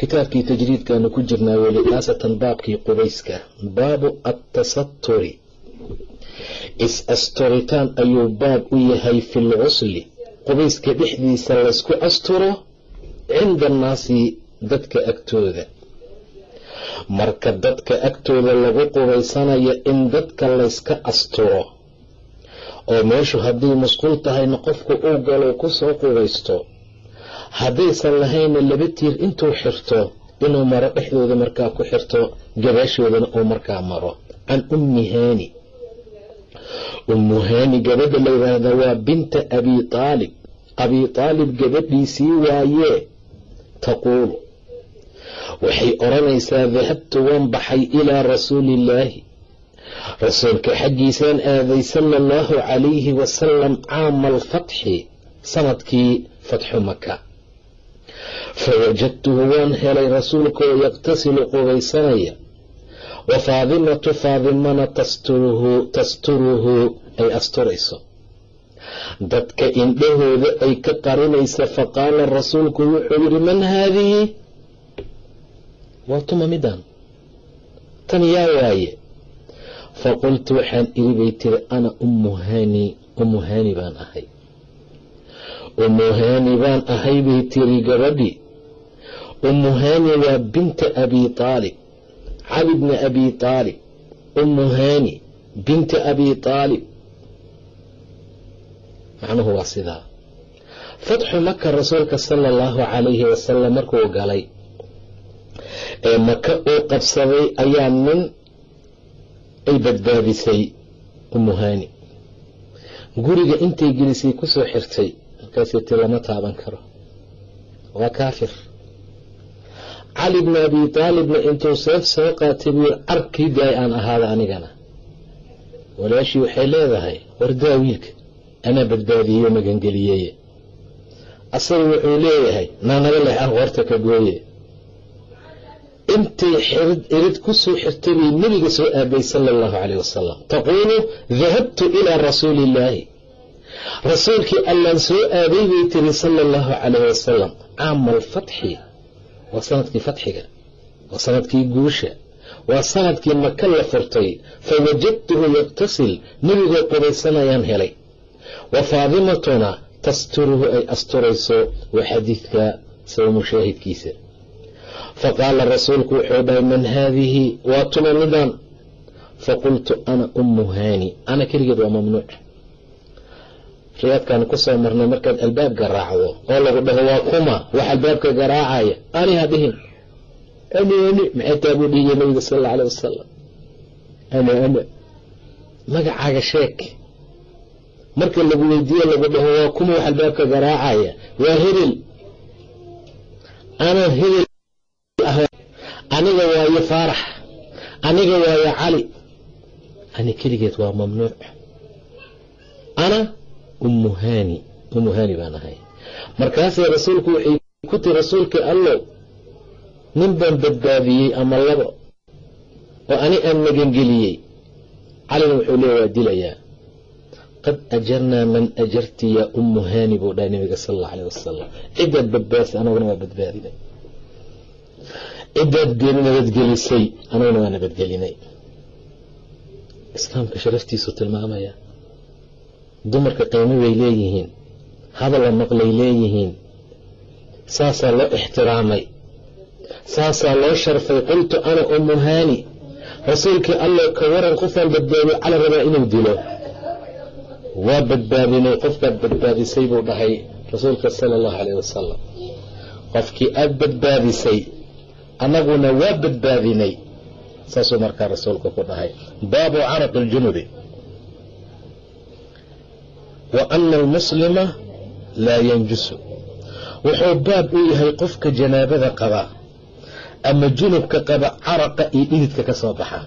kitaabkii tajriidkaanu ku jirnaa weli khaasatan baabkii qubayska baabu attasaturi is-asturitaan ayuu baab u yahay fi lcusli qubayska dhexdiisa laysku asturo cinda annaasi dadka agtooda. Marka dadka agtooda lagu qubaysanayo in dadka layska asturo oo meeshu hadday masquul tahayna qofku uu galo ku soo qubaysto haddaysan lahayna laba tiir intuu xirto inuu maro dhexdooda markaa ku xirto gabaashoodana uu markaa maro. Can ummi haani. Ummu haani gabadha la yidhaahda waa binta abi aalib abi aalib gabadhiisii waayee taquulu. Waxay odhanaysaa dahabtu waan baxay ilaa rasuuliillaahi rasuulka xaggiisaan aaday sala allahu calayhi wasalam caama alfatxi sannadkii fatxu maka fawajadtuhu waan helay rasuulkaoo yaqtasilu qubaysanaya wa faadimatu faadimana tasturuhu ay asturayso dadka indhahooda ay ka qarinaysa faqaala rasuulku wuxuu yidhi man haadihi waa tuma midaan tan yaa waaye faqultu waxaan iri bay tiri ana ummu haani ummu haani baan ahay ummu haani baan ahay bay tiri gabadhii ummu haani waa binta abi aalib cali bni abi aalib ummu haani binta abi aalib macnuhu waa sidaa. Fatxu maka rasuulka sala allahu calayhi wasalam markuu galay ee maka uu qabsaday ayaa nin ay badbaadisay ummu haani. Guriga intay gelisay ku soo xirtay markaasay ti lama taaban karo waa kaafir cali bni abi aalibna intuu seef soo qaatay buu arkii daay aan ahaada anigana walaashii waxay leedahay wardaa wiilka anaa badbaadiyeyo magangeliyeye asaga wuxuu leeyahay naanaga leh ah qoorta ka gooye intay xirid irid ku soo xirtay bay nebiga soo aabay sala allahu calayh wasalam taquulu dahabtu ilaa rasuuli illaahi rasuulkii allaan soo aaday bay tiri sala allahu calayh wasalam caama alfatxi waa sannadkii fatxiga waa sannadkii guusha waa sannadkii maka la furtay. Fa wajadtuhu yaqtasil nebigoo qubaysanayaan helay. Wa faadimatuna tasturuhu ay asturayso waa xadiidka saba mushaahidkiisa. Fa qaala rasuulku wuxuu dhahay man haadihi? Waa tuma midaan. Faqultu ana ummu haani ana keligeed waa mamnuuc riyaadkaan ku soo marnay markaad albaab garaacdo oo lagu dhaho waa kuma wax albaabka garaacaya. Ani ha dhihin. Ani ani maxay taa buu dhihiya nabiga sal alla alay wasalam ana ana magacaaga sheeg marka lagu weydiiye lagu dhaho waa kuma wax albaabka garaacaya. Waa hebel ana hebel aniga waayo faarax. Aniga waayo cali. Ani keligeed waa mamnuuc. Ana ummu haani. Ummu haani baan ahay. Markaasee rasuulku waxay ku tiri rasuulka allow nin baan badbaadiyey ama labo oo ani aan magangeliyey. Calina wuxuu leeya waa dilayaa. Qad ajarnaa man ajarti yaa ummu haani buu dhahay nabiga sal alla alayh wasalam ciddaad badbaadisay anaguna waa badbaadinay. Ciddaad nabadgelisay anaguna waa nabadgelinay islaamka sharaftiisuu tilmaamaya dumarka qiimo way leeyihiin hadalla maqlay leeyihiin saasaa loo ixtiraamay saasaa loo sharfay qultu ana ummu haani rasuulkii alla ka waran qofaan badbaadiy cala rabaa inuu dilo. Waa badbaadinay qofkaad badbaadisay buu dhahay rasuulka sala allahu calayh wasalam qofkii aada badbaadisay annaguna waa badbaadinay saasuu markaa rasuulku ku dhahay. Baabu caraqi aljunubi wa ana almuslima laa yanjusu wuxuu baab u yahay qofka janaabada qaba ama junubka qaba caraqa iyo dhididka ka soo baxa.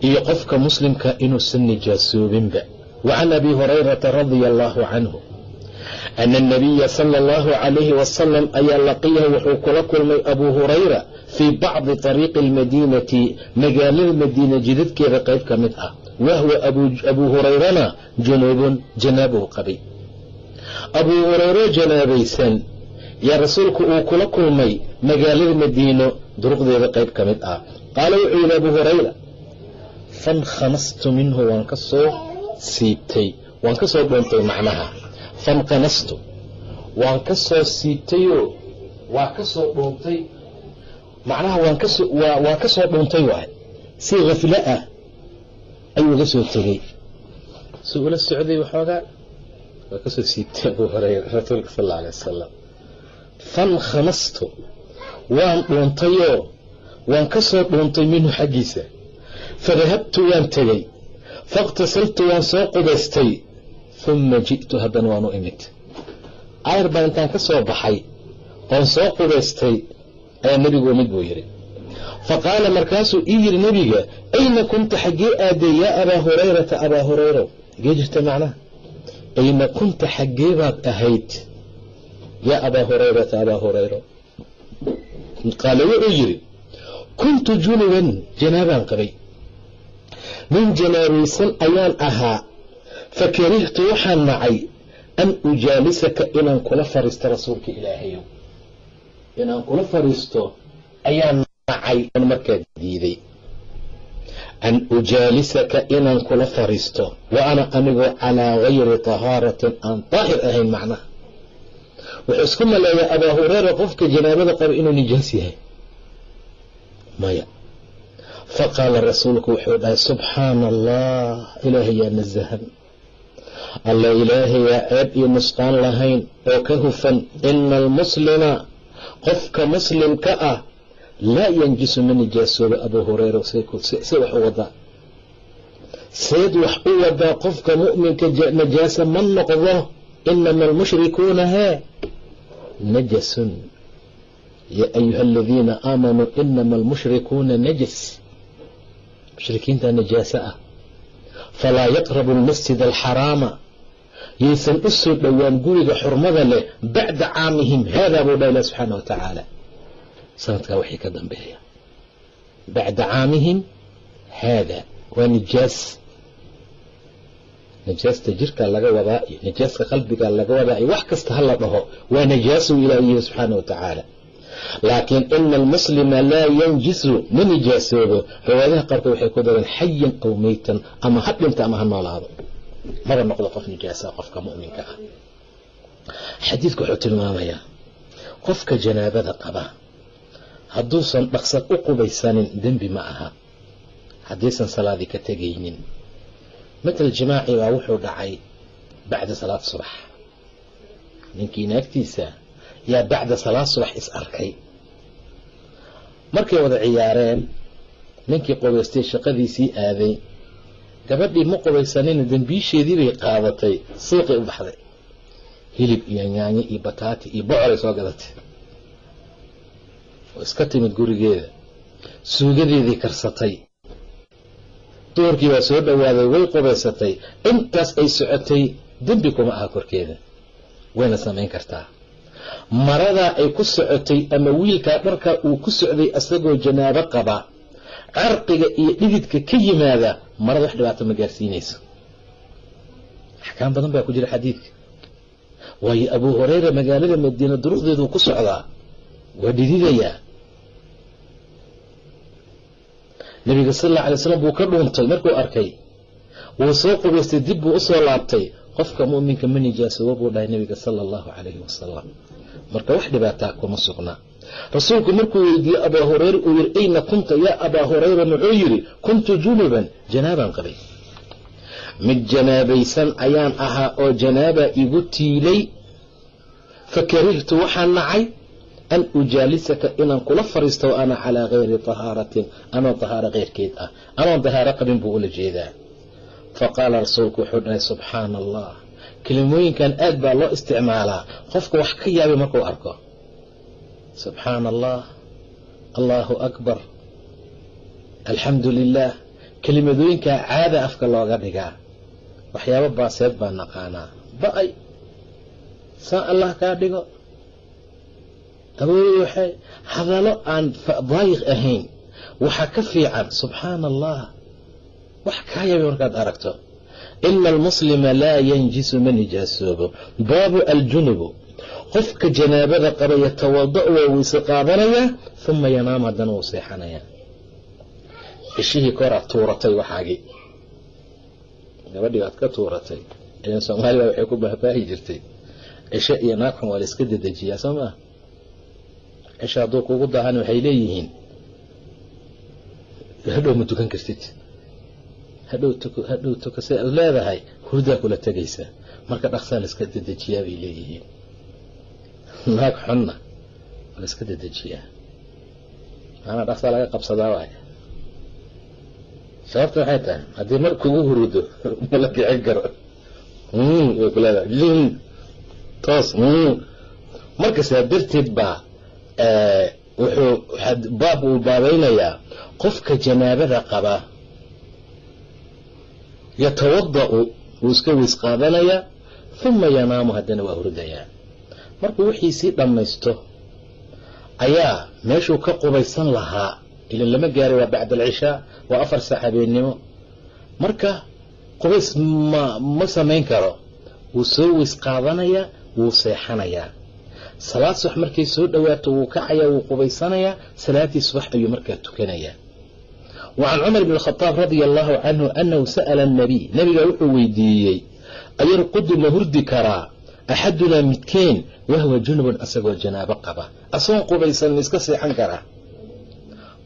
iyo qofka muslimka inuusan nijaasoobinba wa can abi hurayrata radia allaahu canhu ana anabiya sala allahu calayhi wasalam ayaa laqiyahu wuxuu kula kulmay abuu hurayra fii bacdi طariiqi almadiinati magaalada madiina jidadkeeda qayb ka mid ah wahwa abuu hurayrana junuubun janaabuu qabay abuu hurayro janaabaysan yaa rasuulku uu kula kulmay magaalada madiino duruqdeeda qayb ka mid ah. qaala wuxuu yidhi abuu hurayra fankanastu minhu waan ka soo siibtay waan ka soo dhoontay macnaha fankanastu waan ka soo siibtayoo waa ka soo dhoontay macnaha waan ka soo dhuuntay waay si khaflo ah ayuu uga soo tegey. Si ula socday waxoogaa waa ka soo siibtay abuu hurayra rasuulka sal alla alay wasalam fankanastu waan dhuuntayoo waan ka soo dhuuntay minhu xaggiisa. Fadahabtu waan tegey. Faاqtasaltu waan soo qubaystay. Uma ji'tu haddana waan u imid. Ayr baan intaan ka soo baxay. Oon soo qubaystay. Ayaa nebigu imid buu yidhi faqaala markaasuu ii yidhi nebiga ayna kunta xaggee aaday yaa abaa hurayrata abaa hurayro? Xaggee jirta macnaha? Ayna kunta xaggee baad ahayd yaa abaa hurayrata abaa hurayro. Qaala wuxuu yidhi kuntu junuban janaabaan qabay. Nin janaabaysan ayaan ahaa fakarihtu waxaan nacay an ujaalisaka inaan kula fariisto rasuulka ilaahayow. Inaan kula fariisto ayaan an markaa diiday. An ujaalisaka inaan kula fariisto wa ana anigoo calaa gayri tahaaratin aan daahir ahayn macnaha. Wuxuu isku maleeyaa abaa hureyra qofka janaabada qaba inuu nijaas yahay. Maya. Faqaala rasuulku wuxuu dhahay subxaana allah ilaahay yaa nasahan alla ilaahay yaa ceeb iyo nusqaan lahayn oo ka hufan ina almuslima qofka muslimka ah laa yanjisu ma nijaasooba abuu hureyra see wax u wadaa seed wax u wadaa qofka mu'minka najaasa ma noqdo inama almushrikuuna hee najasun. Yaa ayuha aladiina aamanuu inama almushrikuuna najas mushrikiinta najaasa ah. Falaa yaqrabu almasjid alxaraama yaysan u soo dhowaan guriga xurmada leh bacda caamihim. Haadaa buu dha ilah subxaana wa tacaala sanadkaa wixii ka dambeeya. Bacda caamihim haada waa nijaas. Najaasta jirkaa laga wadaa iyo najaaska qalbigaa laga wadaa iyo wax kasta ha dhaho waa najaasuu ilaah yihi subxaana wa laakiin ina almuslima laa yanjisu ma nijaasoobo. Riwaayadaha qaarkood waxay ku dareen xayan aw meytan ama ha dhinta ama ha noolaado. Maba noqdo qof nijaasa qofka mu'minka ah. Xadiidku wuxuu tilmaamayaa qofka janaabada qaba hadduusan dhaqsad u qubaysanin dembi ma aha. Haddaysan salaadii ka tegaynin. Matal jimaaci baa wuxuu dhacay bacda salaad subax. Ninkii naagtiisa yaa bacda salaad subax is arkay. Markay wada ciyaareen ninkii qubaystay shaqadiisii aaday. Gabadhii ma qubaysanina dembiisheedii bay qaadatay. Suuqay u baxday. Hilib iyo yaanyo iyo bataati iyo bocoray soo gadatay oo iska timid gurigeeda. Suugadeedii karsatay. Duurkii baa soo dhowaaday way qubaysatay. Intaas ay socotay dembi kuma aha korkeeda. Wayna samayn kartaa. Maradaa ay ku socotay ama wiilkaa dharkaa uu ku socday asagoo janaabo qaba carqiga iyo dhididka ka yimaada marada wax dhibaato ma gaarsiinayso. Axkaam badan baa ku jira xadiidka. Waayo abuu hureyra magaalada madiina duruqdeeduu ku socdaa waa dhididayaa nabiga sal alla alay slam buu ka dhuuntay markuu arkay wuu soo qubaystay dib buu u soo laabtay qofka mu'minka ma nijaasooba buu dhahay nabiga sala allahu calayhi wasalam marka wax dhibaataa kuma sugna. Rasuulku markuu weydiiyey abaa hureyra uu yidhi ayna kunta yaa abaa hureyra muxuu yidhi kuntu junuban janaabaan qabay. Mid janaabaysan ayaan ahaa oo janaaba igu tiilay fa karihtu waxaan nacay an ujaalisaka inaan kula fariisto ana calaa gayri tahaaratin anoo tahaaro keyrkeed ah anoon tahaaro qabin buu ula jeedaa fa qaala rasuulku wuxuu dhahay subxaana allah kelimooyinkan aad baa loo isticmaalaa qofka wax ka yaabay markuu arko subxaana allah allaahu akbar alxamdu lilah kelimadooyinkaa caada afka looga dhigaa waxyaabo baaseed baa naqaanaa ba'ay saa allah kaa dhigo awooy waxay hadalo aan daayiq ahayn. Waxaa ka fiican subxaana allah wax kaa yaabay markaad aragto. Ina almuslima laa yanjisu ma nijaasoobo baabu aljunubu. Qofka janaabada qaba yatawada waa weyse qaadanayaa uma yanaam haddana wuu seexanayaa cishihii koraad tuuratay waxaagii gabadhii waad ka tuuratay. Ilan soomaaliya waxay ku baahbaahi jirtay. Cisho iyo naagxun waa la iska dedejiyaa soo maa cisho hadduu kugu daahan waxay leeyihiin. Hadhow ma tukan kartid. Hadhow si aad leedahay hurdaa kula tegaysa marka dhaqsaa la iska dedejiyaa bay leeyihiin. Naag xunna waa la iska dedejiyaa maanaa dhaqsaa laga qabsadaa waay sababta waxay tahay haddii mar kugu hurudo ma la kicin karo. Way ku leedahay. Toos marka saa darteed baa wuxuu baab uu baabaynayaa qofka janaabada qaba yatawada-u wuu iska weys qaadanayaa uma yanaamu haddana waa hurdayaa markuu wixii sii dhammaysto ayaa meeshuu ka qubaysan lahaa ilan lama gaaray waa bacda alcishaa waa afar saac habeennimo. Marka qubays ma ma samayn karo wuu soo weys qaadanayaa wuu seexanayaa salaad subax markay soo dhowaato wuu kacayaa wuu qubaysanayaa salaaddii subax ayuu markaa tukanayaa. Wa can cumar bn khadaab radia allahu canhu annahu sa'ala annabiy nabigaa wuxuu weydiiyey ayarqudu ma hurdi karaa? Axadunaa midkeen wahwa junubun asagoo janaabo qaba. Asagoon qubaysan ma iska seexan karaa?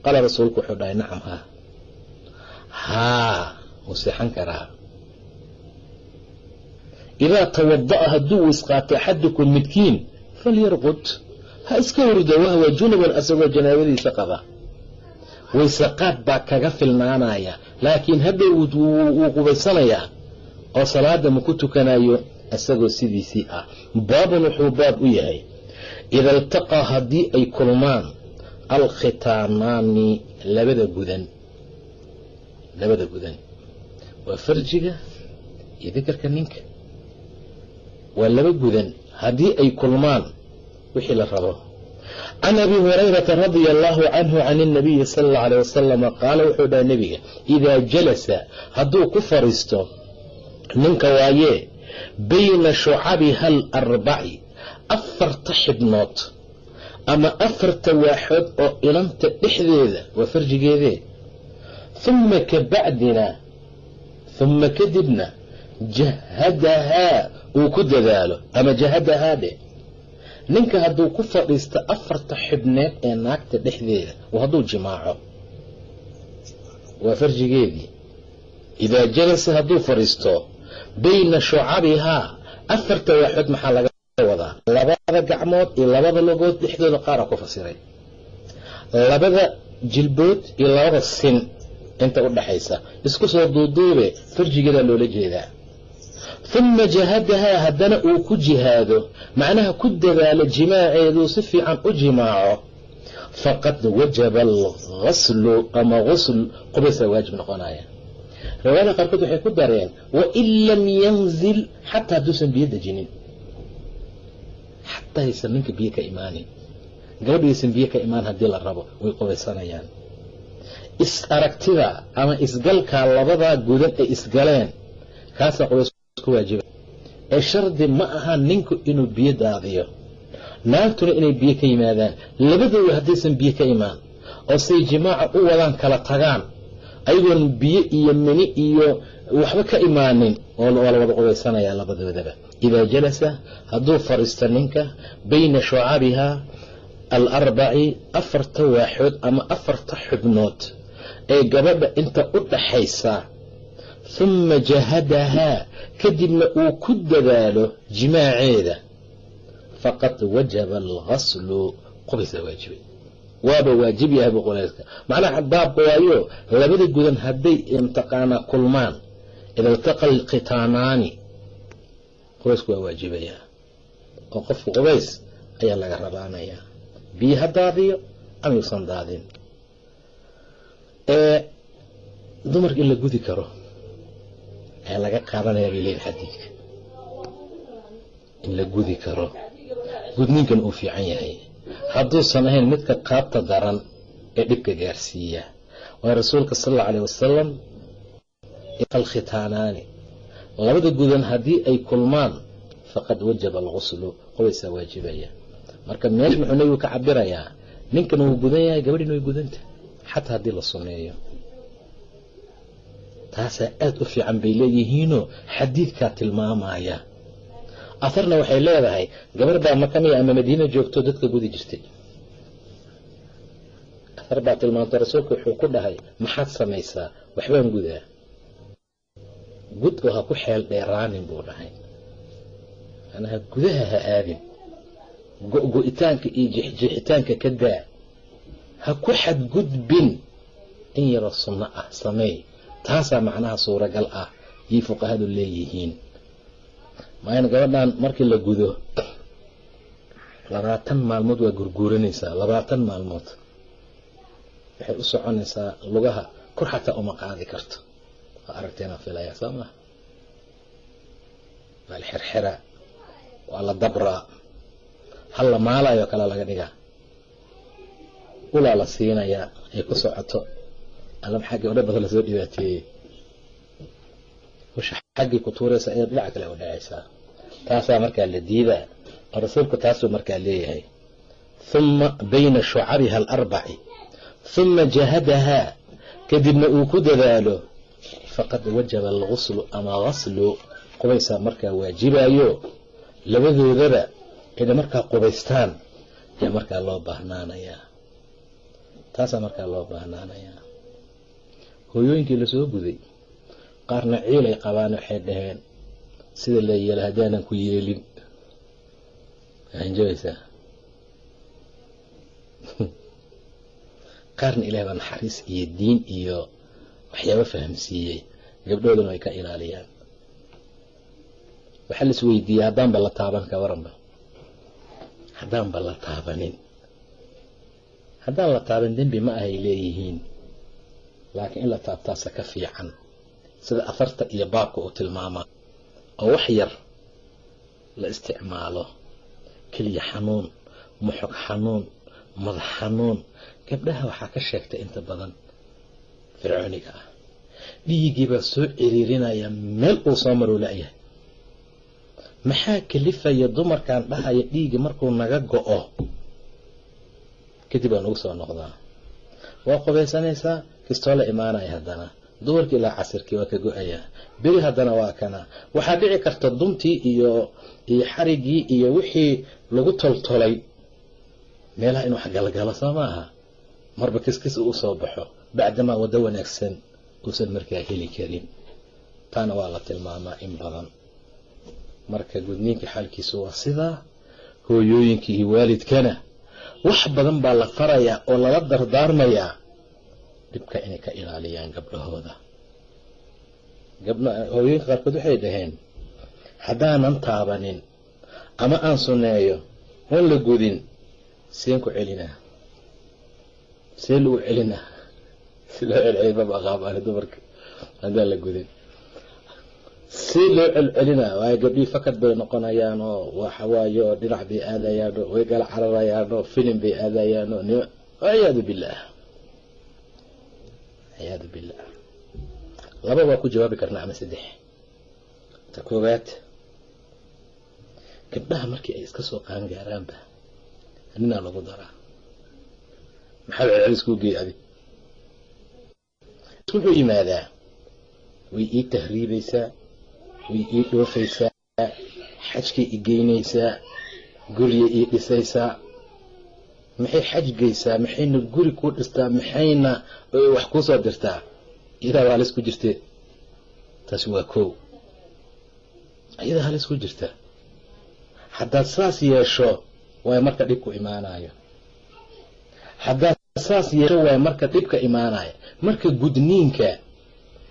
Qaala rasuulku wuxuu dhahay nacam haa. Haa wuu seexan karaa. Idaa tawada'a hadduu weysqaato axadukum midkiin falyarqud ha iska hurdo wahwa junubun asagoo janaabadiisa qaba weyseqaad baa kaga filnaanaya laakiin hadhow wuu qubaysanayaa oo salaada ma ku tukanayo isagoo sidiisii ah baabun wuxuu baab u yahay ida iltaqaa haddii ay kulmaan alkhitaanaani labada gudan labada gudan waa farjiga iyo dikarka ninka waa laba gudan haddii ay kulmaan wixii la rabo can abi hurayrata radia allahu canhu can اnabiyi sala اllau alيh wasalama qaala wuxuu dhaha nebiga idaa jalasa hadduu ku fadhiisto ninka waayee bayna shucabiha alarbaci afarta xibnood ama afarta waaxood oo ilanta dhexdeeda waa farjigeedee humma ka bacdina humma kadibna jahadahaa uu ku dadaalo ama jahadahaa dhe ninka hadduu ku fadhiisto afarta xibneed ee naagta dhexdeeda hadduu jimaaco waa farjigeedii idaa jalasa hadduu fadhiisto bayna shucabihaa afarta waaxood maxaa laga wadaa labada gacmood iyo labada logood dhexdooda qaara ku fasiray labada jilbood iyo labada sin inta u dhaxaysa isku soo duuduube farjigeedaa loola jeedaa humma jahadahaa haddana uu ku jihaado. Macnaha ku dadaalo jimaaceeduu si fiican u jimaaco. Faqad wajaba alghaslu ama gusl qubaysaa waajib noqonaya. Riwaayada qaarkood waxay ku dareen wain lam yanzil xataa hadduusan biyo dejinin. Xataa aysan ninka biyo ka imaanin. Gabadhaysan biyo ka imaan haddii la rabo way qubaysanayaan. Is aragtida ama isgalkaa labadaa gudan ay isgaleen kaasaa qubays ee shardi ma aha ninku inuu biyo daadiyo naagtuna inay biyo ka yimaadaan. Labadooda haddaysan biyo ka imaan. Oo say jimaaca u wadaan kala tagaan. Ayagoon biyo iyo mini iyo waxba ka imaanin. Waa la wada qubaysanayaa labadoodaba. Idaa jalasa hadduu fadhiisto ninka bayna shucabihaa al arbaci afarta waaxood ama afarta xubnood. Ee gabadha inta u dhaxaysa humma jahadahaa kadibna uu ku dadaalo jimaaceeda. Faqad wajaba alghaslu. Qubaysaa waajibay waaba waajib yahay qubayska macnaha baabka waayo labada gudan hadday imtiqaana kulmaan ida iltaqa alkhitaanaani qubaysku waa waajibayaa oo qofku qubays ayaa laga rabaanayaa biyo ha daadiyo ama yuusan daadin. Dumarka in la gudi karo ayaa laga qaadanayaa bay leeyihiin xadiidka. In la gudi karo. Gudninkan uu fiican yahay. Hadduusan ahayn midka qaabta daran ee dhibka gaarsiiya. Waayo rasuulka sal allau alayh wasalam alkhitaanaani. Labada gudan haddii ay kulmaan faqad wajaba alquslu qubaysaa waajibaya. Marka meesha muxuu nebigu ka cabirayaa ninkan wuu gudan yahay gabadhin way gudanta xataa haddii la sunneeyo taasaa aada u fiican bay leeyihiinoo xadiidkaa tilmaamaya. Aharna waxay leedahay gabar baa makamiya ama madiina joogto dadka gudi jirtay. Ahar baa tilmaamtay rasuulka wuxuu ku dhahay maxaad samaysaa? Waxbaan gudaa. Gud oo ha ku xeel dheeraanin buu dhahay. Manaha gudaha ha aadin. Go-go-itaanka iyo jixjixitaanka ka daa. Ha ku xadgudbin. In yaroo sunno ah sameey taasaa macnaha suuragal ah yay fuqahadu leeyihiin. Maayna gabadhan markii la gudo labaatan maalmood waa gurguuranaysaa labaatan maalmood. Waxay u soconaysaa lugaha kor xataa uma qaadi karto. Waa aragteenaa filayaa soo maha waa la xirxiraa waa la dabraa hal la maalayo kale laga dhigaa. Ulaa la siinayaa ay ku socoto alla maxaa gabdho badan la soo dhibaateeyey husha xaggii ku tuuraysa ayaad dhinaca kale u dhacaysaa. Taasaa markaa la diidaa oo rasuulku taasuu markaa leeyahay. Humma bayna shucariha alarbaci. Humma jahadahaa kadibna uu ku dadaalo. Faqad wajaba alguslu ama gaslu qubaysaa markaa waajibayo labadoodaba inay markaa qubaystaan. Ayaa markaa loo baahnaanayaa. Taasaa markaa loo baahnaanayaa hooyooyinkii la soo guday qaarna ciilay qabaan waxay dhaheen sida la yeela haddaanan ku yeelin. Hanjabaysaa qaarna ilaah baa naxariis iyo diin iyo waxyaaba fahamsiiyey gabdhoodana way ka ilaaliyaan. Waxaa lais weydiiyey haddaanba la taaban ka waranba. Haddaanba la taabanin. Haddaan la taaban dembi ma ahay leeyihiin laakiin in la taabtaasa ka fiican. Sida afarta iyo baabka uu tilmaamaa oo wax yar la isticmaalo. Keliya xanuun muxog xanuun madax xanuun. Gabdhaha waxaa ka sheegtay inta badan fircooniga ah. Dhiiggii baa soo ciriirinaya meel uu soo maruu la-yahay maxaa kalifaya dumarkan dhahaya dhiigga markuu naga go-o? Kadib waa nagu soo noqdaa. Waa qubaysanaysaa kistoo la imaanaya haddana. Duwarkii ilaa casirkii waa ka go'ayaa beri haddana waa kana. Waxaa dhici karta duntii iyo iyo xarigii iyo wixii lagu toltolay. Meelaha in wax galgalo soo maaha. Marba kiskis uu u soo baxo. Bacdamaa waddo wanaagsan uusan markaa heli karin. Taana waa la tilmaamaa in badan. Marka gudniinka xaalkiisu waa sidaa hooyooyinkii iyo waalidkana. Wax badan baa la farayaa oo lala dardaarmayaa dhibka inay ka ilaaliyaan gabdhahooda. Hooyooyinka qaarkood waxay dhaheen haddaanan taabanin ama aan sunneeyo oon la gudin. Seen ku celinaa see lagu celinaa si loo celceliy maba aqaabani dumarka haddaan la gudin. Si loo celcelinaa waayo gabdhihii fakad bay noqonayaan oo waxawaaye dhinac bay aadayaan oo way kala cararayaan oo filim bay aadayaan oo nima ciyaadu billaah ciyaadu billaah laba waa ku jawaabi karnaa ama saddex ta koowaad gabdhaha markii ay iska soo qaangaaraanba ninaa lagu daraa maxaa celcelis kuu geey adig wuxuu yimaadaa way ii tahriibaysaa way ii dhoofaysaa xajkay i geynaysaa guryay ii dhisaysaa maxay xaj geysaa? Maxayna guri kuu dhistaa? Maxayna wax kuu soo dirtaa? Iyadaa halis ku jirte taasi waa kow. Iyadaa halis ku jirta haddaad saas yeesho waay marka dhibku imaanayo haddaad saas yeesho waay marka dhibka imaanayo marka gudniinka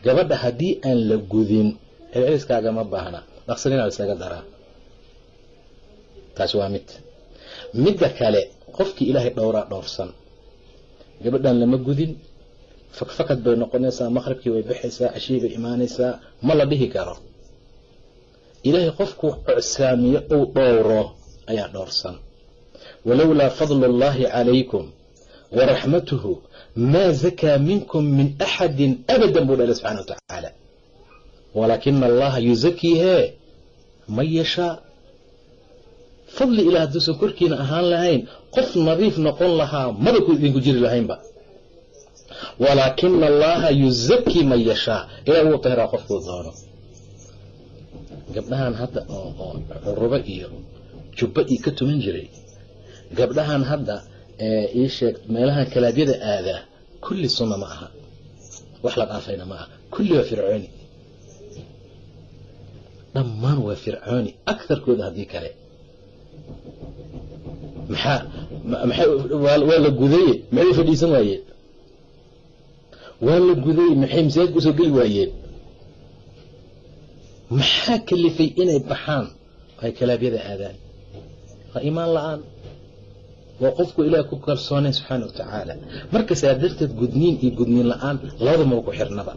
gabadha haddii aan la gudin celceliskaagama baahna. Dhaqsanina isaga daraa. Taasi waa mid. Midda kale qofkii ilaahay dhowraa dhowrsan gabadhan lama gudin. Fakfakad bay noqonaysaa maqribkii way baxaysaa cashii bay imaanaysaa ma la dhihi karo. Ilaahay qofkuu cocsaamiyo uu dhowro ayaa dhowrsan walowlaa fadlu اllahi calaykum waraxmatuhu maa zakaa minkum min axadi abadan buu dhale subxana wa tacaala. Walaakina allaha yuzakii hee man yashaa fadli ilah hadduusan korkiina ahaan lahayn qof nadiif noqon lahaa maba ku idinku jiri lahaynba. Walaakina allaha yuzakii man yashaa ilah wuu tahiraa qofkuu doono. Gabdhahan hadda oo curubo iyo jubbo io ka tuman jiray gabdhahan hadda ii sheeg meelahan kalaabyada aadaa kulli sunna ma aha. Wax la dhaafayna ma aha. Kulli waa fircooni. Dhammaan waa fircooni. Akarkooda haddii kale waa la gudaye maxay fadhiisan waayeen? Waa la gudaye maxay masaajidka u soo geli waayeen? Maxaa kalifay inay baxaan? Ay kalaabyada aadaan. Waa imaan la'aan. Waa qofku ilaah ku kalsoonayn subxaana wa tacaala marka saa darteed gudniin iyo gudniin la'aan labada ku xirnaba.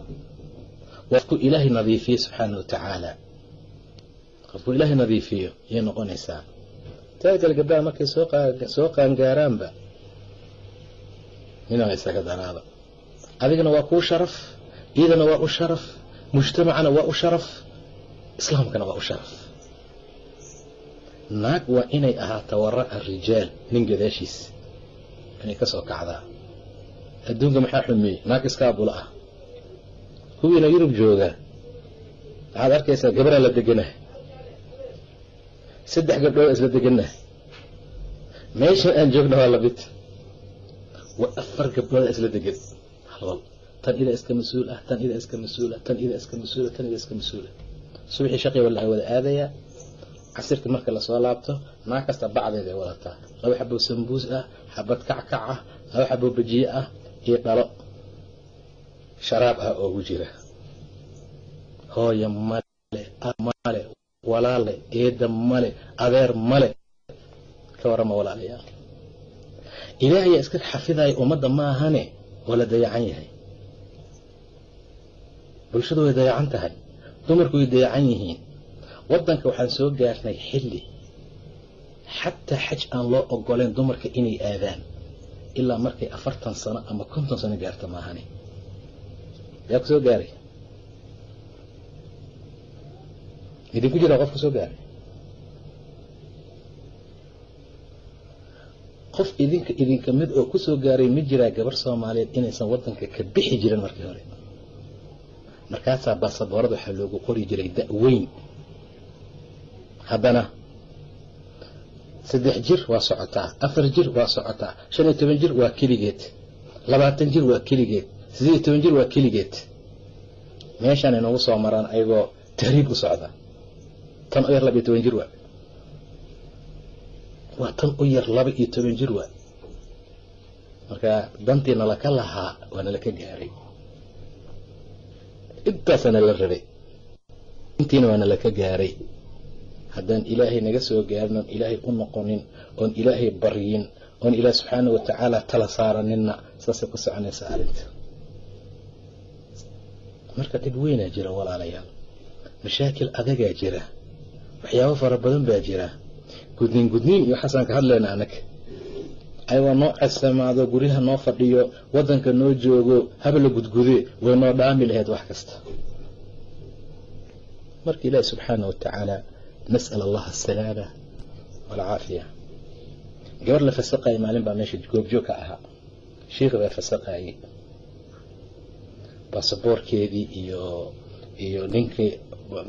Qofku ilaahay nadiifiye subxaana wa tacaala qofku ilaahay nadiifiyo ayay noqonaysaa taa kale gabdhaha markay soo qaangaaraanba. Minaa isaga daraaba adigana waa kuu sharaf iyadana waa u sharaf mujtamacana waa u sharaf islaamkana waa u sharaf. Naag waa inay ahaato wara'a rijaal nin gadaashiis inay ka soo kacdaa. Adduunka maxaa xumeeyey? Naag iskaabula ah. Kuwiina yurub jooga waxaad arkaysaa gabaraa la deganahay saddex gabdhood isla deganahay meeshan aan joogna waa la mid waa afar gabdhooda isla degan. Halwal tan idaa iska mas'uul ah tan idaa iska mas'uula tan idaa iska mas'uula tan idaa iska mas'uula subaxii shaqii waa la wada aadayaa casirka marka la soo laabto naag kasta bacdeed wadataa. Laba xaboo sambuus ah xabad kackac ah laba xaboo bajiye ah iyo dhalo. Sharaab ah oogu jira. Hooya male male walaale eeda male adeer male. Ka warama walaalayaal ilaahayaa iska xafidaya ummadda maahane waa la dayacan yahay. Bulshadu way dayacan tahay dumarku way dayacan yihiin. Waddanka waxaan soo gaarnay xilli xataa xaj aan loo ogoleen dumarka inay aadaan ilaa markay afartan sano ama konton sano gaarta maahane yaa ku soo gaaray idinku jiraa qof ku soo gaaray qof idinka idinka mid oo ku soo gaaray ma jiraa gabar soomaaliyeed inaysan waddanka ka bixi jirin markii hore markaasaa baasaboorada waxaa loogu qori jiray da-weyn haddana saddex jir waa socotaa afar jir waa socotaa shan iyo toban jir waa keligeed labaatan jir waa keligeed siddeed iyo toban jir waa keligeed meeshaan inagu soo maraan ayagoo tahriib u socda tan u yar laba iyo toban jir waa waa tan u yar laba iyo toban jir waa marka dantii nalaka lahaa waa nalaka gaaray. Intaasaa nala rabay. Intiina waa nalaka gaaray. Haddaan ilaahay naga soo gaarin oon ilaahay u noqonin oon ilaahay baryin oon ilaah subxaana wa tacaala tala saaraninna saasay ku soconaysaa arrinta. Marka dhib weynaa jira walaalayaal. Mashaakil adagaa jira waxyaabo fara badan baa jira. Gudniin gudniin iyo xasaan ka hadlayna anaga ayagoo noo casamaado guryaha noo fadhiyo waddanka noo joogo habla gudgude way noo dhaami lahayd wax kasta. Marka ilaahi subxaana wa tacaala nas'al allaha asalaama walcaafiya gabar la fasaqayay maalin baa meesha goobjoog ka ahaa. Shiikhi baa fasaqayay. Baasaboorkeedii iyo iyo ninkii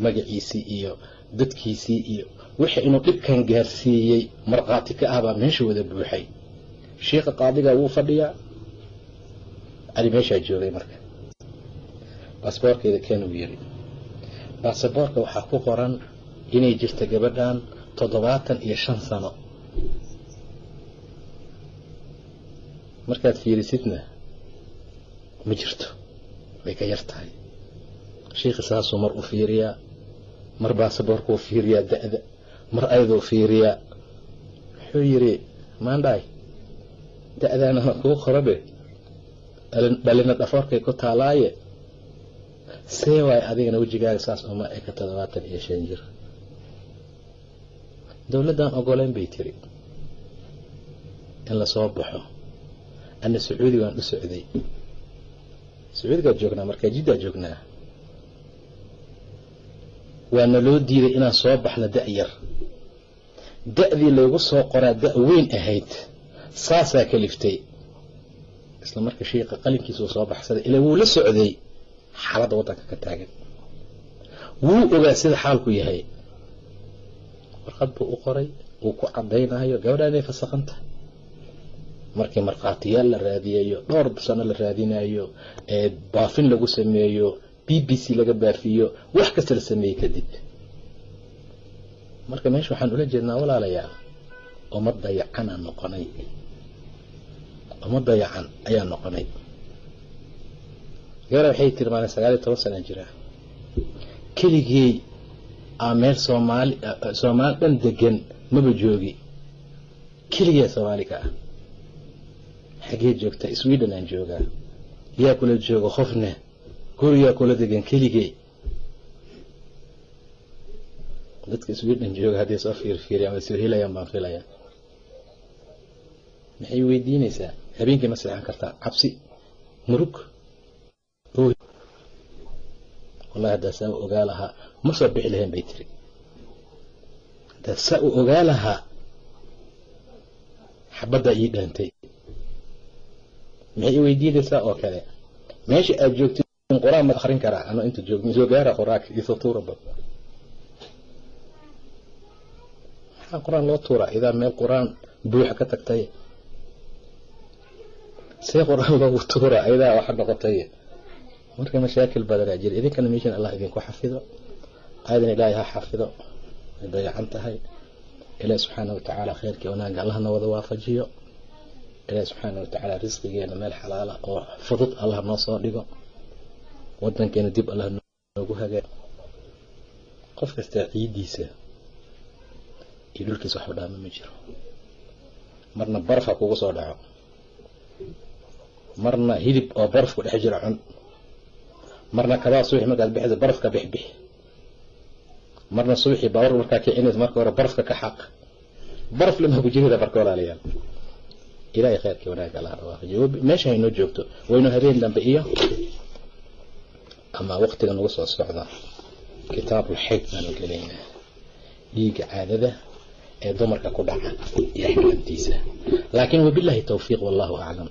magaciisii iyo dadkiisii iyo wixii inuu dhibkan gaarsiiyey markhaati ka ah baa meesha wada buuxay. Shiikha qaadigaa wuu fadhiyaa. Cali meeshaa joogay marka. Baasboorkeeda ken uu yiri. Baasaboorka waxaa ku qoran inay jirta gabadhan toddobaatan iyo shan sano. Markaad fiirisidna ma jirto. Way ka yar tahay. Shiikhi saasuu mar u fiiriyaa mar baasaboorkuu fiiriyaa da-da mar ayaduu fiiriyaa. Wuxuu yidhi maandhaay da-daana kuu qorabe dhalina dhafoorkay ku taalaaye see waay adigana wejigaaga saas uma eka toddobaatan iyo shan jir. Dowladdan ogoleyn bay tiri in la soo baxo. Ana sacuudi waan u socday. Sacuudigaad joognaa markaa jiddaa joognaa waana loo diiday inaan soo baxno da-yar da-dii laygu soo qoraa da- weyn ahayd saasaa kaliftay isla marka shiika qalinkiisuu soo baxsaday ilaa wuu la socday xaaladda waddanka ka taagan. Wuu ogaa sida xaalku yahay. Warqad buu u qoray wuu ku cadaynayo gabadhaa inay fasaqan tahay markii markhaatiyaal la raadiyayo dhowr sano la raadinayo baafin lagu sameeyo b b c laga baafiyo wax kasta la sameeyey kadib. Marka meesha waxaan ula jeednaa walaalayaal uma dayacanaa noqonay. Uma dayacan ayaa noqonay. Gabadha waxay tiri maalin sagaal iyo toban sana jiraa. Keligey aa meel soomaali soomaali dhan degan maba joogi. Keligee soomaali ka ah. Xaggee joogtaa? Sweden aan joogaa. Yaa kula jooga qofne guriyaa kula degan keligee dadka sweden jooga hadday soo fiirfiiriyaan way soo helayaan baan filaya maxay weydiinaysaa? Habeenkii ma seexan kartaa? Cabsi murug. Wallahi haddaa saa u ogaa lahaa ma soo bixi lahayn bay tiri. Haddaa saa u ogaa lahaa xabaddaa ii dhaantay. Maxay weydiinaysaa oo kale? Meesha aad joogtid qur'aan ma akrin karaa? Ano inta joog? Soo gaara quraanka iyo soo tuuraba maxaa qur'aan loo tuuraa idaa meel qur'aan buuxa ka tagtay. See qur'aan loogu tuuraa idaa waxa noqotay. Marka mashaakil badanaa jira idinkana meeshan allah idinku xafido. Aadan ilaahay ha xafido. Ay dayacan tahay. Ilaahi subxaana watacaala khayrkii wanaagga allahna wada waafajiyo. Ilaahi subxaana watacaala risqigeena meel xalaala oo fudud allah noo soo dhigo wadankeena dib allah noogu hagaa qof kastaa ciiddiisa iyo dhulkiisa waxba dhaama ma jiro. Marna baraf ha kugu soo dhaco. Marna hilib oo barafku dhex jiro cun. Marna kabaa subaxi markaad bixisa barafka bixbix. Marna subaxii baawar markaa kicinaysa marka hore barafka ka xaq. Baraf lama ku jirida walaalayaal ilaahay khayrkii wanaagga allah dhawaafajiyo meesha haynoo joogto. Waynu habeen dambe iyo ama waqtiga nagu soo socda kitaabul xayd baanu gelaynaa. Dhiigga caadada ee dumarka ku dhaca iyo axkaamtiisa laakiin wabillahi towfiiq wallahu aclam